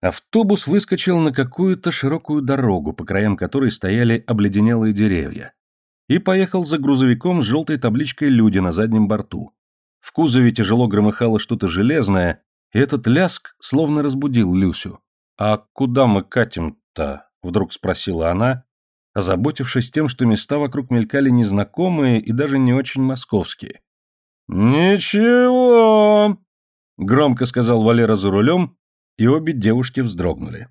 Автобус выскочил на какую-то широкую дорогу, по краям которой стояли обледенелые деревья, и поехал за грузовиком с желтой табличкой «Люди» на заднем борту. В кузове тяжело громыхало что-то железное, и этот ляск словно разбудил Люсю. «А куда мы катим-то?» — вдруг спросила она, озаботившись тем, что места вокруг мелькали незнакомые и даже не очень московские. «Ничего!» — громко сказал Валера за рулем, и обе девушки вздрогнули.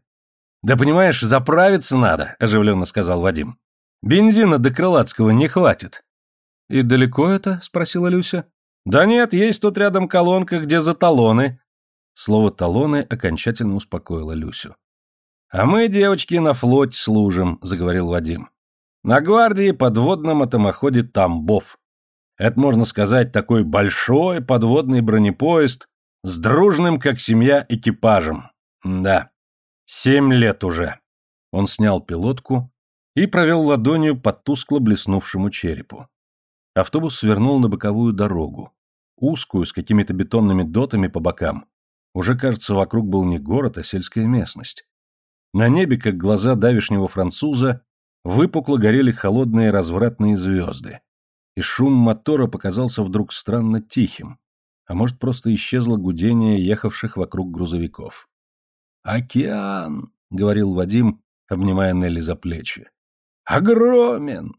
«Да понимаешь, заправиться надо», — оживленно сказал Вадим. «Бензина до Крылатского не хватит». «И далеко это?» — спросила Люся. «Да нет, есть тут рядом колонка, где за талоны». Слово «талоны» окончательно успокоило Люсю. «А мы, девочки, на флоте служим», — заговорил Вадим. «На гвардии подводном атомоходе «Тамбов». Это, можно сказать, такой большой подводный бронепоезд, с дружным, как семья, экипажем. Да, семь лет уже. Он снял пилотку и провел ладонью по тускло блеснувшему черепу. Автобус свернул на боковую дорогу, узкую, с какими-то бетонными дотами по бокам. Уже, кажется, вокруг был не город, а сельская местность. На небе, как глаза давишнего француза, выпукло горели холодные развратные звезды, и шум мотора показался вдруг странно тихим, а может, просто исчезло гудение ехавших вокруг грузовиков. «Океан!» — говорил Вадим, обнимая Нелли за плечи. «Огромен!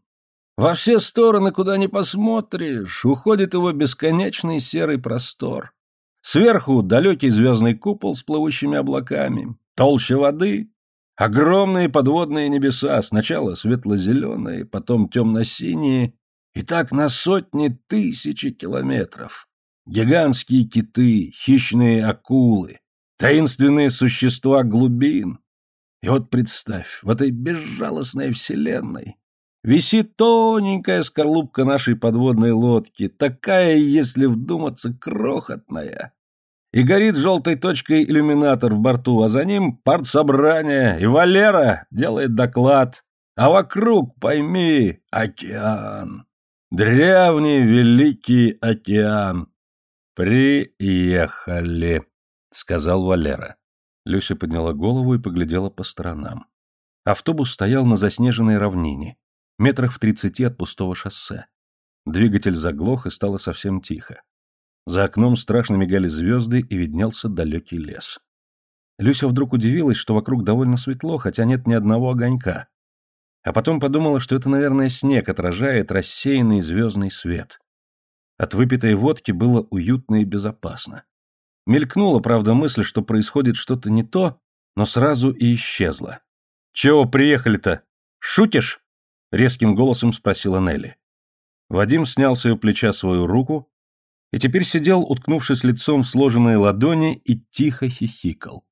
Во все стороны, куда ни посмотришь, уходит его бесконечный серый простор. Сверху далекий звездный купол с плывущими облаками, толще воды, огромные подводные небеса, сначала светло-зеленые, потом темно-синие, и так на сотни тысячи километров. Гигантские киты, хищные акулы, таинственные существа глубин. И вот представь, в этой безжалостной вселенной висит тоненькая скорлупка нашей подводной лодки, такая, если вдуматься, крохотная. И горит желтой точкой иллюминатор в борту, а за ним партсобрание, и Валера делает доклад. А вокруг, пойми, океан. Древний великий океан. «Приехали», — сказал Валера. Люся подняла голову и поглядела по сторонам. Автобус стоял на заснеженной равнине, метрах в тридцати от пустого шоссе. Двигатель заглох и стало совсем тихо. За окном страшно мигали звезды и виднелся далекий лес. Люся вдруг удивилась, что вокруг довольно светло, хотя нет ни одного огонька. А потом подумала, что это, наверное, снег отражает рассеянный звездный свет. От выпитой водки было уютно и безопасно. Мелькнула, правда, мысль, что происходит что-то не то, но сразу и исчезла. «Чего приехали-то? Шутишь?» — резким голосом спросила Нелли. Вадим снял с ее плеча свою руку и теперь сидел, уткнувшись лицом в сложенные ладони, и тихо хихикал.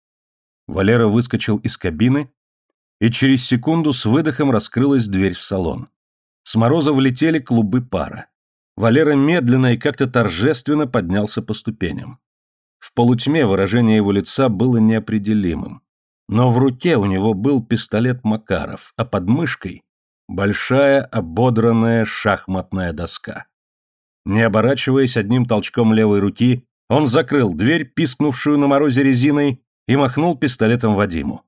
Валера выскочил из кабины, и через секунду с выдохом раскрылась дверь в салон. С мороза влетели клубы пара. Валера медленно и как-то торжественно поднялся по ступеням. В полутьме выражение его лица было неопределимым. Но в руке у него был пистолет Макаров, а под мышкой — большая ободранная шахматная доска. Не оборачиваясь одним толчком левой руки, он закрыл дверь, пискнувшую на морозе резиной, и махнул пистолетом Вадиму.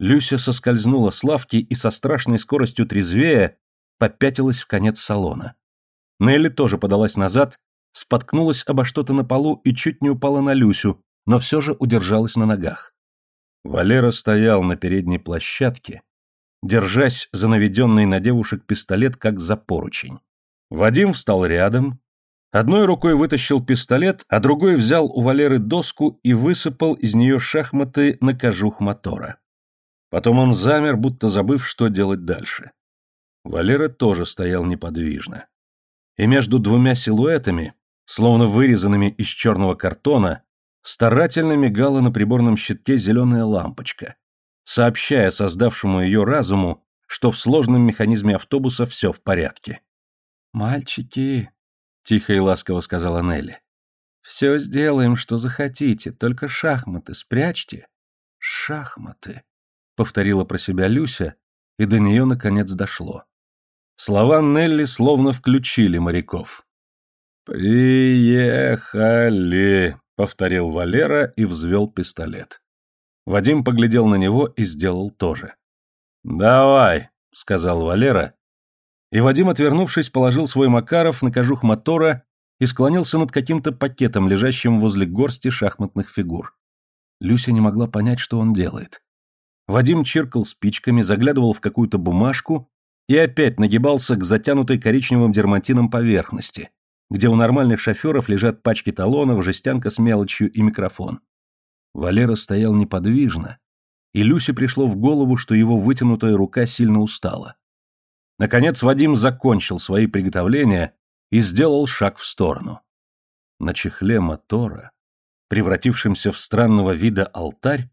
Люся соскользнула с лавки и со страшной скоростью трезвея попятилась в конец салона. Нелли тоже подалась назад, споткнулась обо что-то на полу и чуть не упала на Люсю, но все же удержалась на ногах. Валера стоял на передней площадке, держась за наведенный на девушек пистолет, как за поручень. Вадим встал рядом, одной рукой вытащил пистолет, а другой взял у Валеры доску и высыпал из нее шахматы на кожух мотора. Потом он замер, будто забыв, что делать дальше. Валера тоже стоял неподвижно и между двумя силуэтами, словно вырезанными из черного картона, старательно мигала на приборном щитке зеленая лампочка, сообщая создавшему ее разуму, что в сложном механизме автобуса все в порядке. «Мальчики», — тихо и ласково сказала Нелли, — «все сделаем, что захотите, только шахматы спрячьте». «Шахматы», — повторила про себя Люся, и до нее наконец дошло. Слова Нелли словно включили моряков. «Приехали», — повторил Валера и взвел пистолет. Вадим поглядел на него и сделал то же. «Давай», — сказал Валера. И Вадим, отвернувшись, положил свой Макаров на кожух мотора и склонился над каким-то пакетом, лежащим возле горсти шахматных фигур. Люся не могла понять, что он делает. Вадим чиркал спичками, заглядывал в какую-то бумажку и опять нагибался к затянутой коричневым дерматином поверхности, где у нормальных шоферов лежат пачки талонов, жестянка с мелочью и микрофон. Валера стоял неподвижно, и Люсе пришло в голову, что его вытянутая рука сильно устала. Наконец Вадим закончил свои приготовления и сделал шаг в сторону. На чехле мотора, превратившемся в странного вида алтарь,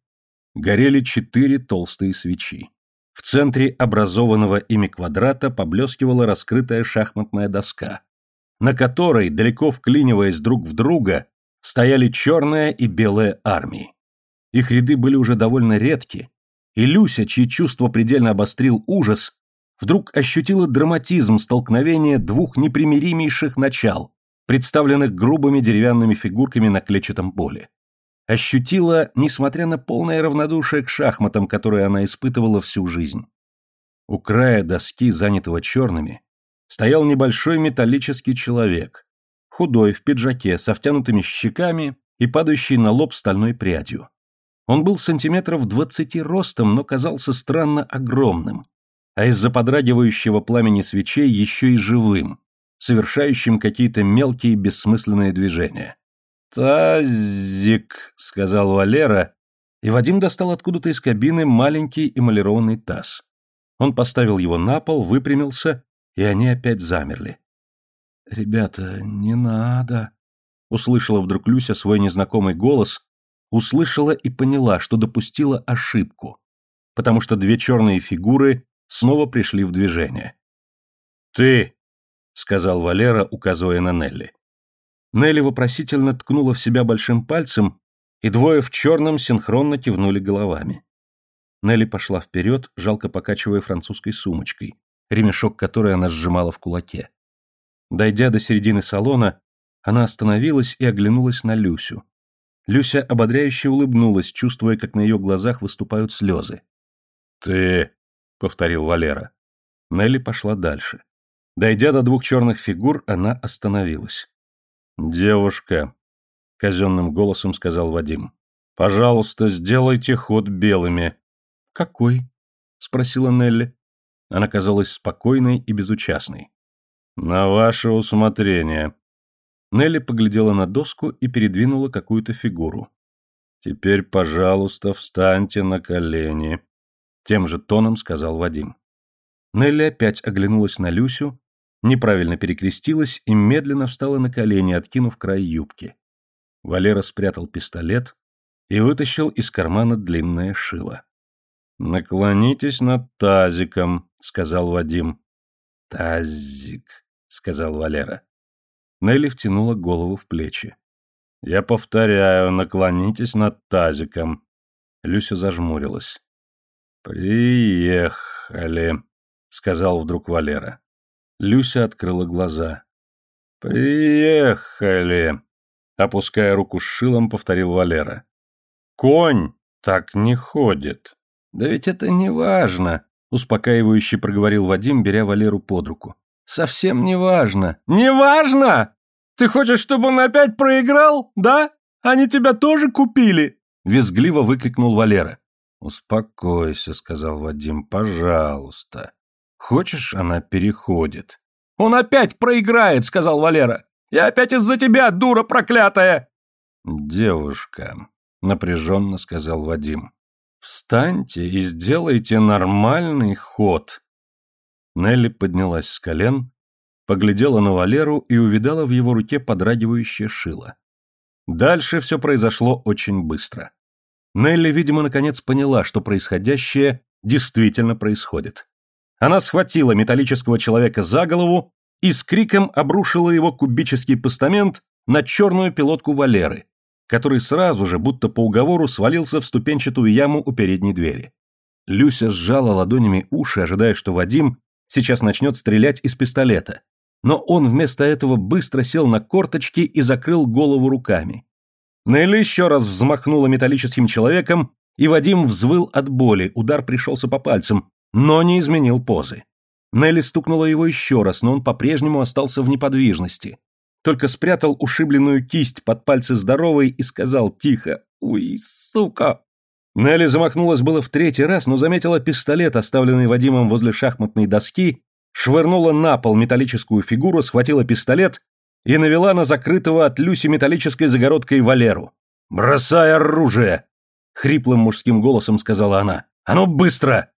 горели четыре толстые свечи. В центре образованного ими квадрата поблескивала раскрытая шахматная доска, на которой, далеко вклиниваясь друг в друга, стояли черная и белая армии. Их ряды были уже довольно редки, и Люся, чьи чувства предельно обострил ужас, вдруг ощутила драматизм столкновения двух непримиримейших начал, представленных грубыми деревянными фигурками на клетчатом поле ощутила, несмотря на полное равнодушие к шахматам, которое она испытывала всю жизнь. У края доски, занятого черными, стоял небольшой металлический человек, худой, в пиджаке, со втянутыми щеками и падающей на лоб стальной прядью. Он был сантиметров двадцати ростом, но казался странно огромным, а из-за подрагивающего пламени свечей еще и живым, совершающим какие-то мелкие бессмысленные движения. «Тазик», — сказал Валера, и Вадим достал откуда-то из кабины маленький эмалированный таз. Он поставил его на пол, выпрямился, и они опять замерли. «Ребята, не надо», — услышала вдруг Люся свой незнакомый голос, услышала и поняла, что допустила ошибку, потому что две черные фигуры снова пришли в движение. «Ты», — сказал Валера, указывая на Нелли. Нелли вопросительно ткнула в себя большим пальцем, и двое в черном синхронно кивнули головами. Нелли пошла вперед, жалко покачивая французской сумочкой, ремешок которой она сжимала в кулаке. Дойдя до середины салона, она остановилась и оглянулась на Люсю. Люся ободряюще улыбнулась, чувствуя, как на ее глазах выступают слезы. «Ты...» — повторил Валера. Нелли пошла дальше. Дойдя до двух черных фигур, она остановилась. «Девушка», — казенным голосом сказал Вадим, — «пожалуйста, сделайте ход белыми». «Какой?» — спросила Нелли. Она казалась спокойной и безучастной. «На ваше усмотрение». Нелли поглядела на доску и передвинула какую-то фигуру. «Теперь, пожалуйста, встаньте на колени», — тем же тоном сказал Вадим. Нелли опять оглянулась на Люсю, неправильно перекрестилась и медленно встала на колени, откинув край юбки. Валера спрятал пистолет и вытащил из кармана длинное шило. «Наклонитесь над тазиком», — сказал Вадим. «Тазик», — сказал Валера. Нелли втянула голову в плечи. «Я повторяю, наклонитесь над тазиком». Люся зажмурилась. «Приехали», — сказал вдруг Валера. Люся открыла глаза. «Приехали!» — опуская руку с шилом, повторил Валера. «Конь так не ходит!» «Да ведь это не важно!» — успокаивающе проговорил Вадим, беря Валеру под руку. «Совсем не важно!» «Не важно! Ты хочешь, чтобы он опять проиграл, да? Они тебя тоже купили!» — визгливо выкрикнул Валера. «Успокойся», — сказал Вадим, — «пожалуйста». Хочешь, она переходит. «Он опять проиграет!» — сказал Валера. «Я опять из-за тебя, дура проклятая!» «Девушка», — напряженно сказал Вадим, — «встаньте и сделайте нормальный ход». Нелли поднялась с колен, поглядела на Валеру и увидала в его руке подрагивающее шило. Дальше все произошло очень быстро. Нелли, видимо, наконец поняла, что происходящее действительно происходит. Она схватила металлического человека за голову и с криком обрушила его кубический постамент на черную пилотку Валеры, который сразу же, будто по уговору, свалился в ступенчатую яму у передней двери. Люся сжала ладонями уши, ожидая, что Вадим сейчас начнет стрелять из пистолета. Но он вместо этого быстро сел на корточки и закрыл голову руками. Нелли еще раз взмахнула металлическим человеком, и Вадим взвыл от боли, удар пришелся по пальцам, но не изменил позы. Нелли стукнула его еще раз, но он по-прежнему остался в неподвижности. Только спрятал ушибленную кисть под пальцы здоровой и сказал тихо «Уй, сука!». Нелли замахнулась было в третий раз, но заметила пистолет, оставленный Вадимом возле шахматной доски, швырнула на пол металлическую фигуру, схватила пистолет и навела на закрытого от Люси металлической загородкой Валеру. «Бросай оружие!» — хриплым мужским голосом сказала она. «А ну быстро!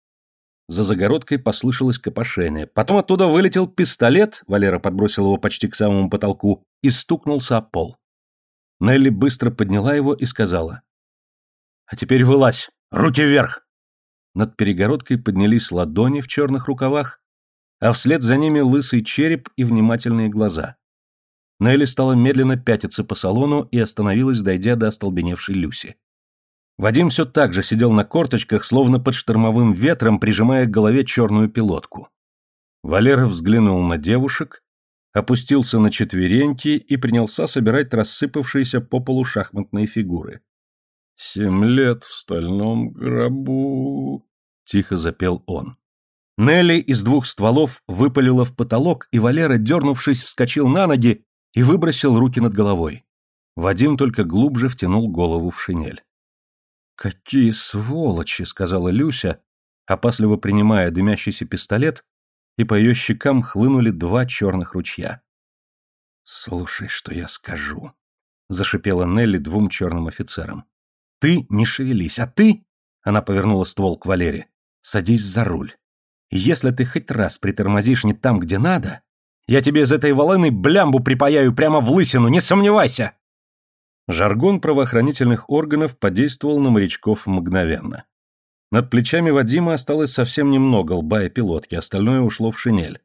За загородкой послышалось копошение. Потом оттуда вылетел пистолет, Валера подбросил его почти к самому потолку, и стукнулся о пол. Нелли быстро подняла его и сказала. «А теперь вылазь! Руки вверх!» Над перегородкой поднялись ладони в черных рукавах, а вслед за ними лысый череп и внимательные глаза. Нелли стала медленно пятиться по салону и остановилась, дойдя до остолбеневшей Люси. Вадим все так же сидел на корточках, словно под штормовым ветром, прижимая к голове черную пилотку. Валера взглянул на девушек, опустился на четвереньки и принялся собирать рассыпавшиеся по полу шахматные фигуры. «Семь лет в стальном гробу», — тихо запел он. Нелли из двух стволов выпалила в потолок, и Валера, дернувшись, вскочил на ноги и выбросил руки над головой. Вадим только глубже втянул голову в шинель. «Какие сволочи!» — сказала Люся, опасливо принимая дымящийся пистолет, и по ее щекам хлынули два черных ручья. «Слушай, что я скажу», — зашипела Нелли двум черным офицерам. «Ты не шевелись, а ты...» — она повернула ствол к Валере. «Садись за руль. Если ты хоть раз притормозишь не там, где надо, я тебе из этой волыны блямбу припаяю прямо в лысину, не сомневайся!» Жаргон правоохранительных органов подействовал на морячков мгновенно. Над плечами Вадима осталось совсем немного лба и пилотки, остальное ушло в шинель.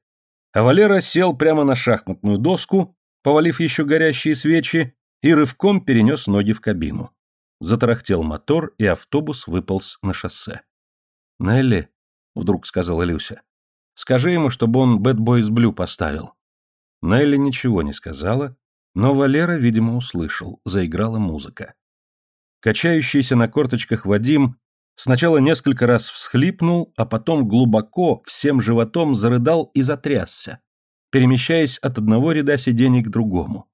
А Валера сел прямо на шахматную доску, повалив еще горящие свечи, и рывком перенес ноги в кабину. Затарахтел мотор, и автобус выполз на шоссе. «Нелли», — вдруг сказала Люся, — «скажи ему, чтобы он бэтбой Boys блю поставил». Нелли ничего не сказала, но Валера, видимо, услышал, заиграла музыка. Качающийся на корточках Вадим сначала несколько раз всхлипнул, а потом глубоко, всем животом зарыдал и затрясся, перемещаясь от одного ряда сидений к другому.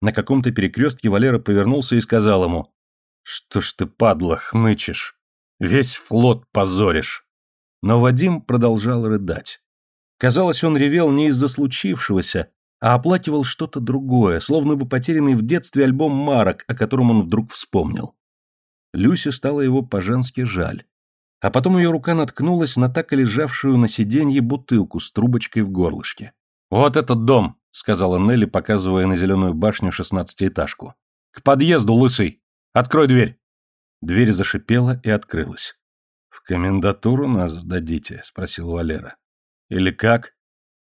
На каком-то перекрестке Валера повернулся и сказал ему, «Что ж ты, падла, хнычешь? Весь флот позоришь!» Но Вадим продолжал рыдать. Казалось, он ревел не из-за случившегося, а оплакивал что-то другое, словно бы потерянный в детстве альбом марок, о котором он вдруг вспомнил. Люсе стало его по-женски жаль. А потом ее рука наткнулась на так и лежавшую на сиденье бутылку с трубочкой в горлышке. «Вот этот дом», — сказала Нелли, показывая на зеленую башню шестнадцатиэтажку. «К подъезду, лысый! Открой дверь!» Дверь зашипела и открылась. «В комендатуру нас сдадите?» — спросил Валера. «Или как?»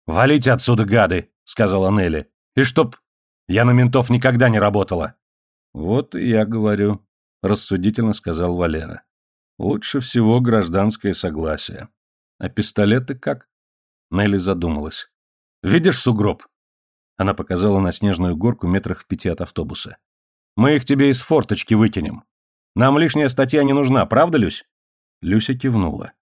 «Валите отсюда, гады!» — сказала Нелли. «И чтоб... Я на ментов никогда не работала». «Вот и я говорю», — рассудительно сказал Валера. «Лучше всего гражданское согласие. А пистолеты как?» Нелли задумалась. «Видишь сугроб?» Она показала на снежную горку метрах в пяти от автобуса. «Мы их тебе из форточки выкинем. Нам лишняя статья не нужна, правда, Люсь?» Люся кивнула.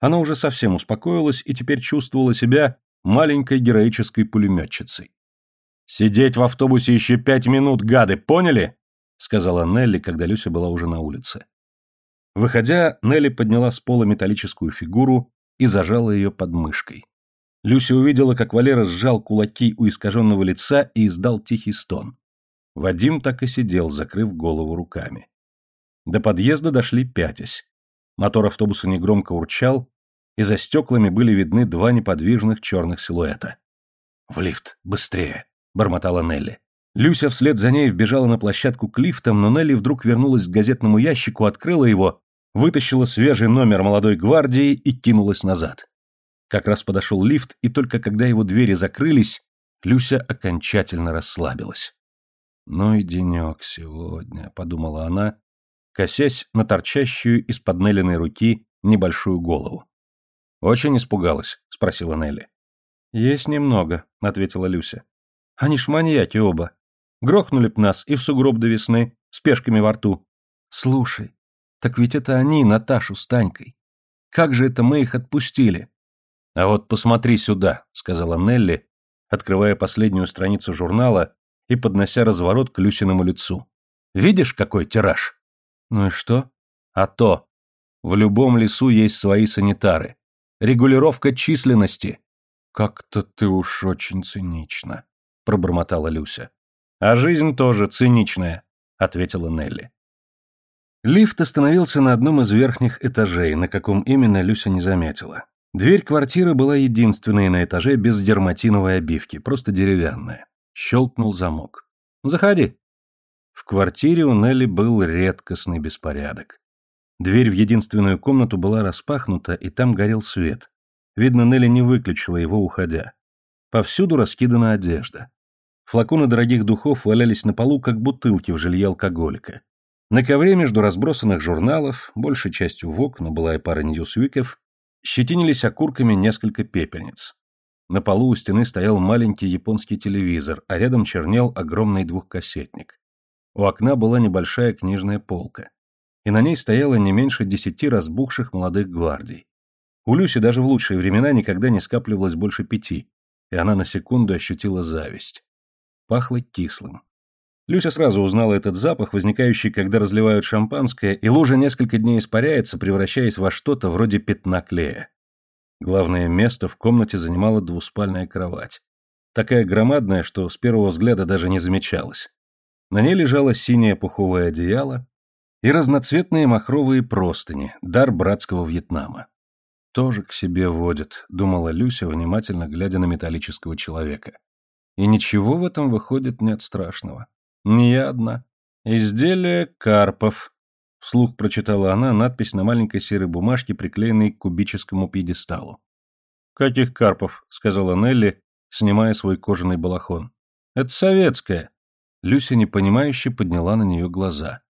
Она уже совсем успокоилась и теперь чувствовала себя маленькой героической пулеметчицей. «Сидеть в автобусе еще пять минут, гады, поняли?» — сказала Нелли, когда Люся была уже на улице. Выходя, Нелли подняла с пола металлическую фигуру и зажала ее под мышкой. Люся увидела, как Валера сжал кулаки у искаженного лица и издал тихий стон. Вадим так и сидел, закрыв голову руками. До подъезда дошли пятясь. Мотор автобуса негромко урчал, и за стеклами были видны два неподвижных черных силуэта. «В лифт! Быстрее!» — бормотала Нелли. Люся вслед за ней вбежала на площадку к лифтам, но Нелли вдруг вернулась к газетному ящику, открыла его, вытащила свежий номер молодой гвардии и кинулась назад. Как раз подошел лифт, и только когда его двери закрылись, Люся окончательно расслабилась. «Ну и денек сегодня», — подумала она, косясь на торчащую из-под Неллиной руки небольшую голову. «Очень испугалась?» — спросила Нелли. «Есть немного», — ответила Люся. «Они ж маньяки оба. Грохнули б нас и в сугроб до весны, с пешками во рту. Слушай, так ведь это они Наташу с Танькой. Как же это мы их отпустили?» «А вот посмотри сюда», — сказала Нелли, открывая последнюю страницу журнала и поднося разворот к Люсиному лицу. «Видишь, какой тираж?» «Ну и что?» «А то. В любом лесу есть свои санитары регулировка численности». «Как-то ты уж очень цинично», — пробормотала Люся. «А жизнь тоже циничная», — ответила Нелли. Лифт остановился на одном из верхних этажей, на каком именно Люся не заметила. Дверь квартиры была единственной на этаже без дерматиновой обивки, просто деревянная. Щелкнул замок. «Заходи». В квартире у Нелли был редкостный беспорядок. Дверь в единственную комнату была распахнута, и там горел свет. Видно, Нелли не выключила его, уходя. Повсюду раскидана одежда. Флаконы дорогих духов валялись на полу, как бутылки в жилье алкоголика. На ковре между разбросанных журналов, большей частью в но была и пара Ньюсвиков, щетинились окурками несколько пепельниц. На полу у стены стоял маленький японский телевизор, а рядом чернел огромный двухкассетник. У окна была небольшая книжная полка и на ней стояло не меньше десяти разбухших молодых гвардий. У Люси даже в лучшие времена никогда не скапливалось больше пяти, и она на секунду ощутила зависть. Пахло кислым. Люся сразу узнала этот запах, возникающий, когда разливают шампанское, и лужа несколько дней испаряется, превращаясь во что-то вроде пятна клея. Главное место в комнате занимала двуспальная кровать. Такая громадная, что с первого взгляда даже не замечалась. На ней лежало синее пуховое одеяло, и разноцветные махровые простыни, дар братского Вьетнама. «Тоже к себе водят», — думала Люся, внимательно глядя на металлического человека. «И ничего в этом выходит нет страшного. Не я одна. Изделие Карпов», — вслух прочитала она надпись на маленькой серой бумажке, приклеенной к кубическому пьедесталу. «Каких Карпов?» — сказала Нелли, снимая свой кожаный балахон. «Это советская». Люся непонимающе подняла на нее глаза.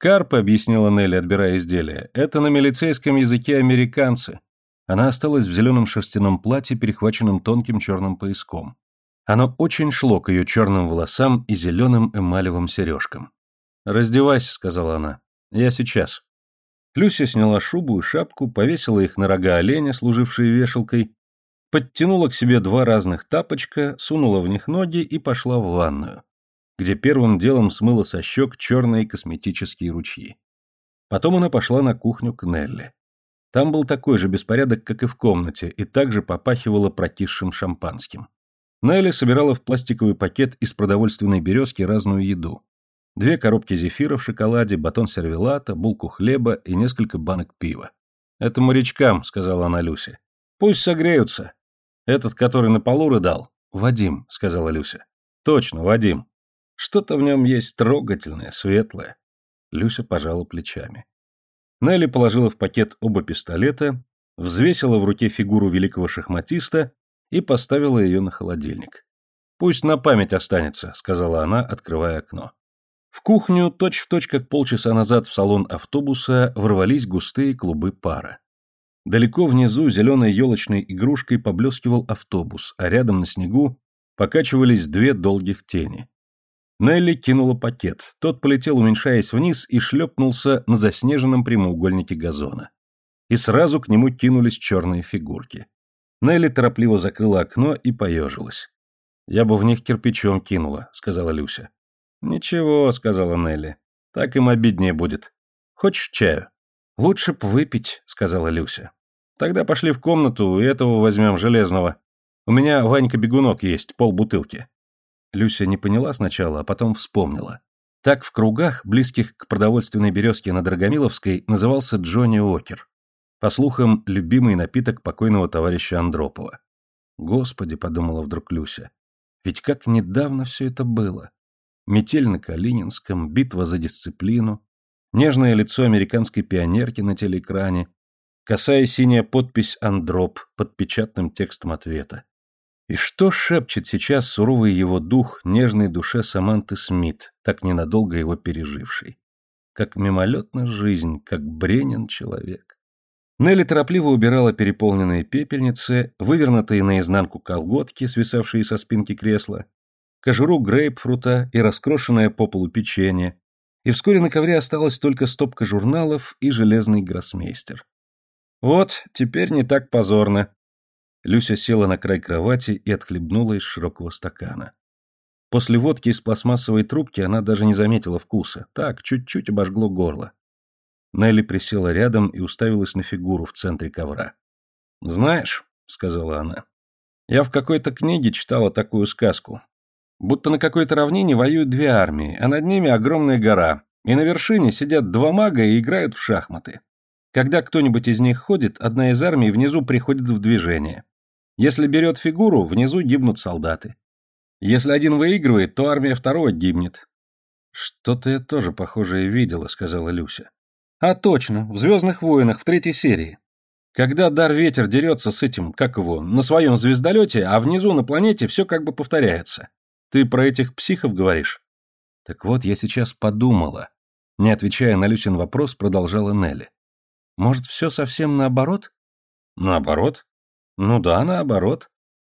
«Карп», — объяснила Нелли, отбирая изделие, — «это на милицейском языке американцы». Она осталась в зеленом шерстяном платье, перехваченном тонким черным пояском. Оно очень шло к ее черным волосам и зеленым эмалевым сережкам. «Раздевайся», — сказала она. «Я сейчас». Люся сняла шубу и шапку, повесила их на рога оленя, служившие вешалкой, подтянула к себе два разных тапочка, сунула в них ноги и пошла в ванную где первым делом смыла со щек черные косметические ручьи. Потом она пошла на кухню к Нелли. Там был такой же беспорядок, как и в комнате, и также попахивало прокисшим шампанским. Нелли собирала в пластиковый пакет из продовольственной березки разную еду. Две коробки зефира в шоколаде, батон сервелата, булку хлеба и несколько банок пива. «Это морячкам», — сказала она Люсе. «Пусть согреются. Этот, который на полу рыдал?» «Вадим», — сказала Люся. «Точно, Вадим. Что-то в нем есть трогательное, светлое. Люся пожала плечами. Нелли положила в пакет оба пистолета, взвесила в руке фигуру великого шахматиста и поставила ее на холодильник. «Пусть на память останется», — сказала она, открывая окно. В кухню, точь-в-точь, точь, как полчаса назад в салон автобуса, ворвались густые клубы пара. Далеко внизу зеленой елочной игрушкой поблескивал автобус, а рядом на снегу покачивались две долгих тени. Нелли кинула пакет. Тот полетел, уменьшаясь вниз, и шлепнулся на заснеженном прямоугольнике газона. И сразу к нему кинулись черные фигурки. Нелли торопливо закрыла окно и поежилась. «Я бы в них кирпичом кинула», — сказала Люся. «Ничего», — сказала Нелли. «Так им обиднее будет. Хочешь чаю?» «Лучше б выпить», — сказала Люся. «Тогда пошли в комнату и этого возьмем железного. У меня Ванька-бегунок есть, полбутылки». Люся не поняла сначала, а потом вспомнила. Так в кругах, близких к продовольственной березке на Драгомиловской, назывался Джонни Окер. По слухам, любимый напиток покойного товарища Андропова. «Господи», — подумала вдруг Люся, — «ведь как недавно все это было. Метель на Калининском, битва за дисциплину, нежное лицо американской пионерки на телеэкране, косая синяя подпись «Андроп» под печатным текстом ответа. И что шепчет сейчас суровый его дух нежной душе Саманты Смит, так ненадолго его пережившей? Как мимолетна жизнь, как бренен человек. Нелли торопливо убирала переполненные пепельницы, вывернутые наизнанку колготки, свисавшие со спинки кресла, кожуру грейпфрута и раскрошенное по полу печенье, и вскоре на ковре осталась только стопка журналов и железный гроссмейстер. «Вот, теперь не так позорно», Люся села на край кровати и отхлебнула из широкого стакана. После водки из пластмассовой трубки она даже не заметила вкуса. Так, чуть-чуть обожгло горло. Нелли присела рядом и уставилась на фигуру в центре ковра. «Знаешь», — сказала она, — «я в какой-то книге читала такую сказку. Будто на какой-то равнине воюют две армии, а над ними огромная гора, и на вершине сидят два мага и играют в шахматы. Когда кто-нибудь из них ходит, одна из армий внизу приходит в движение. Если берет фигуру, внизу гибнут солдаты. Если один выигрывает, то армия второго гибнет. Что-то я тоже похожее видела, сказала Люся. А точно, в Звездных войнах в третьей серии. Когда Дар Ветер дерется с этим, как его, на своем звездолете, а внизу на планете все как бы повторяется. Ты про этих психов говоришь? Так вот, я сейчас подумала. Не отвечая на Люсин вопрос, продолжала Нелли. Может, все совсем наоборот? Наоборот? Ну да, наоборот.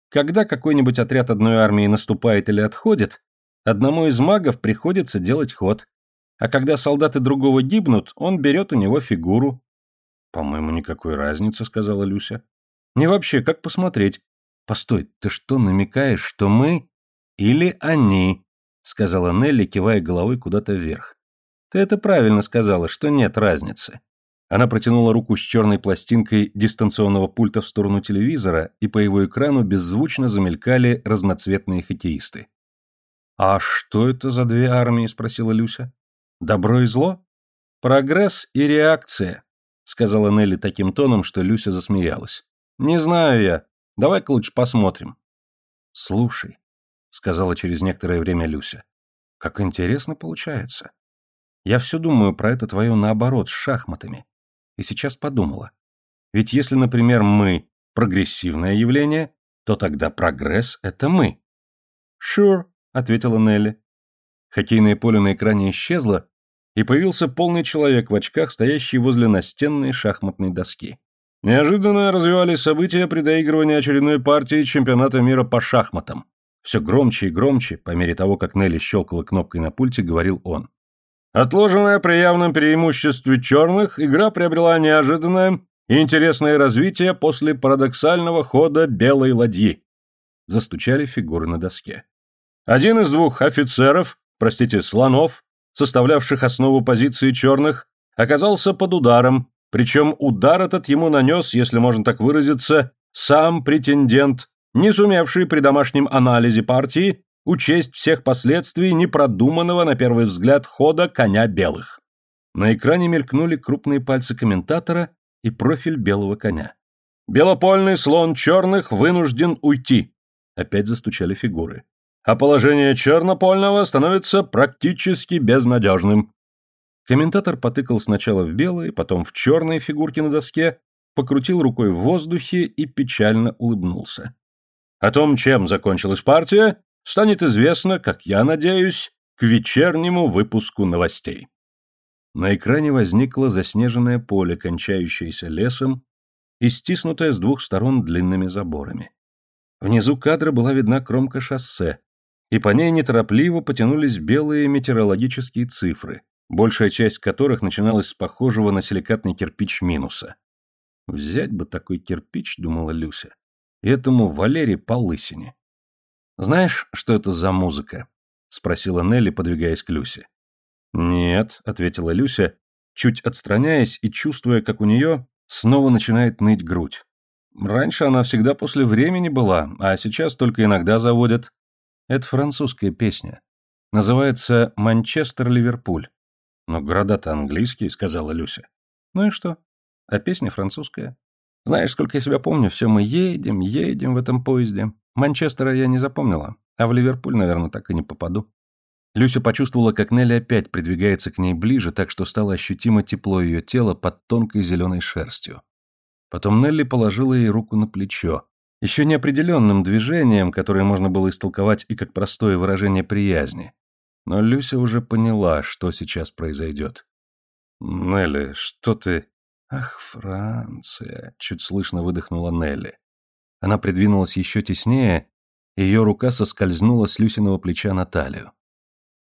Когда какой-нибудь отряд одной армии наступает или отходит, одному из магов приходится делать ход. А когда солдаты другого гибнут, он берет у него фигуру. По-моему, никакой разницы, сказала Люся. Не вообще, как посмотреть? Постой, ты что, намекаешь, что мы или они? сказала Нелли, кивая головой куда-то вверх. Ты это правильно сказала, что нет разницы. Она протянула руку с черной пластинкой дистанционного пульта в сторону телевизора, и по его экрану беззвучно замелькали разноцветные хоккеисты. «А что это за две армии?» – спросила Люся. «Добро и зло?» «Прогресс и реакция», – сказала Нелли таким тоном, что Люся засмеялась. «Не знаю я. Давай-ка лучше посмотрим». «Слушай», — сказала через некоторое время Люся, — «как интересно получается. Я все думаю про это твое наоборот с шахматами и сейчас подумала. Ведь если, например, мы – прогрессивное явление, то тогда прогресс – это мы. «Sure», – ответила Нелли. Хоккейное поле на экране исчезло, и появился полный человек в очках, стоящий возле настенной шахматной доски. Неожиданно развивались события при доигрывании очередной партии чемпионата мира по шахматам. Все громче и громче, по мере того, как Нелли щелкала кнопкой на пульте, говорил он. Отложенная при явном преимуществе черных, игра приобрела неожиданное и интересное развитие после парадоксального хода белой ладьи. Застучали фигуры на доске. Один из двух офицеров, простите, слонов, составлявших основу позиции черных, оказался под ударом, причем удар этот ему нанес, если можно так выразиться, сам претендент, не сумевший при домашнем анализе партии учесть всех последствий непродуманного, на первый взгляд, хода коня белых. На экране мелькнули крупные пальцы комментатора и профиль белого коня. «Белопольный слон черных вынужден уйти!» Опять застучали фигуры. «А положение чернопольного становится практически безнадежным!» Комментатор потыкал сначала в белые, потом в черные фигурки на доске, покрутил рукой в воздухе и печально улыбнулся. О том, чем закончилась партия, станет известно, как я надеюсь, к вечернему выпуску новостей. На экране возникло заснеженное поле, кончающееся лесом и стиснутое с двух сторон длинными заборами. Внизу кадра была видна кромка шоссе, и по ней неторопливо потянулись белые метеорологические цифры, большая часть которых начиналась с похожего на силикатный кирпич минуса. «Взять бы такой кирпич», — думала Люся, — «этому Валере по лысине». «Знаешь, что это за музыка?» — спросила Нелли, подвигаясь к Люсе. «Нет», — ответила Люся, чуть отстраняясь и чувствуя, как у нее снова начинает ныть грудь. «Раньше она всегда после времени была, а сейчас только иногда заводят». Это французская песня. Называется «Манчестер-Ливерпуль». «Но города-то английские», — сказала Люся. «Ну и что? А песня французская. Знаешь, сколько я себя помню, все мы едем, едем в этом поезде. Манчестера я не запомнила, а в Ливерпуль, наверное, так и не попаду. Люся почувствовала, как Нелли опять придвигается к ней ближе, так что стало ощутимо тепло ее тела под тонкой зеленой шерстью. Потом Нелли положила ей руку на плечо. Еще неопределенным движением, которое можно было истолковать и как простое выражение приязни. Но Люся уже поняла, что сейчас произойдет. «Нелли, что ты...» «Ах, Франция!» — чуть слышно выдохнула Нелли. Она придвинулась еще теснее, и ее рука соскользнула с Люсиного плеча на талию.